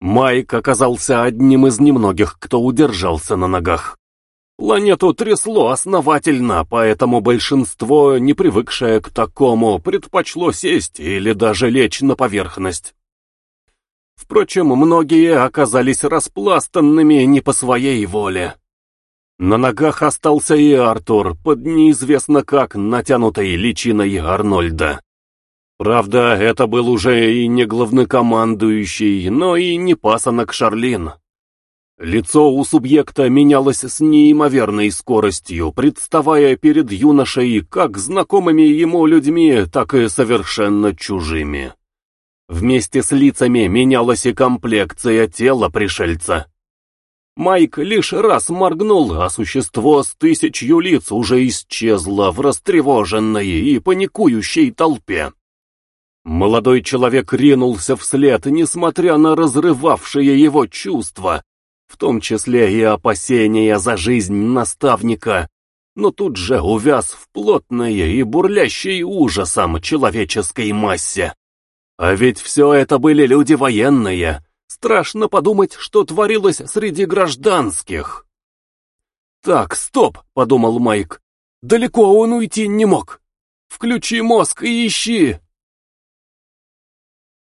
Майк оказался одним из немногих, кто удержался на ногах. Планету трясло основательно, поэтому большинство, не привыкшее к такому, предпочло сесть или даже лечь на поверхность. Впрочем, многие оказались распластанными не по своей воле. На ногах остался и Артур, под неизвестно как натянутой личиной Арнольда. Правда, это был уже и не главнокомандующий, но и не пасынок Шарлин. Лицо у субъекта менялось с неимоверной скоростью, представая перед юношей как знакомыми ему людьми, так и совершенно чужими. Вместе с лицами менялась и комплекция тела пришельца. Майк лишь раз моргнул, а существо с тысячью лиц уже исчезло в растревоженной и паникующей толпе. Молодой человек ринулся вслед, несмотря на разрывавшие его чувства, в том числе и опасения за жизнь наставника, но тут же увяз в плотной и бурлящей ужасом человеческой массе. А ведь все это были люди военные. Страшно подумать, что творилось среди гражданских. «Так, стоп», — подумал Майк. «Далеко он уйти не мог. Включи мозг и ищи».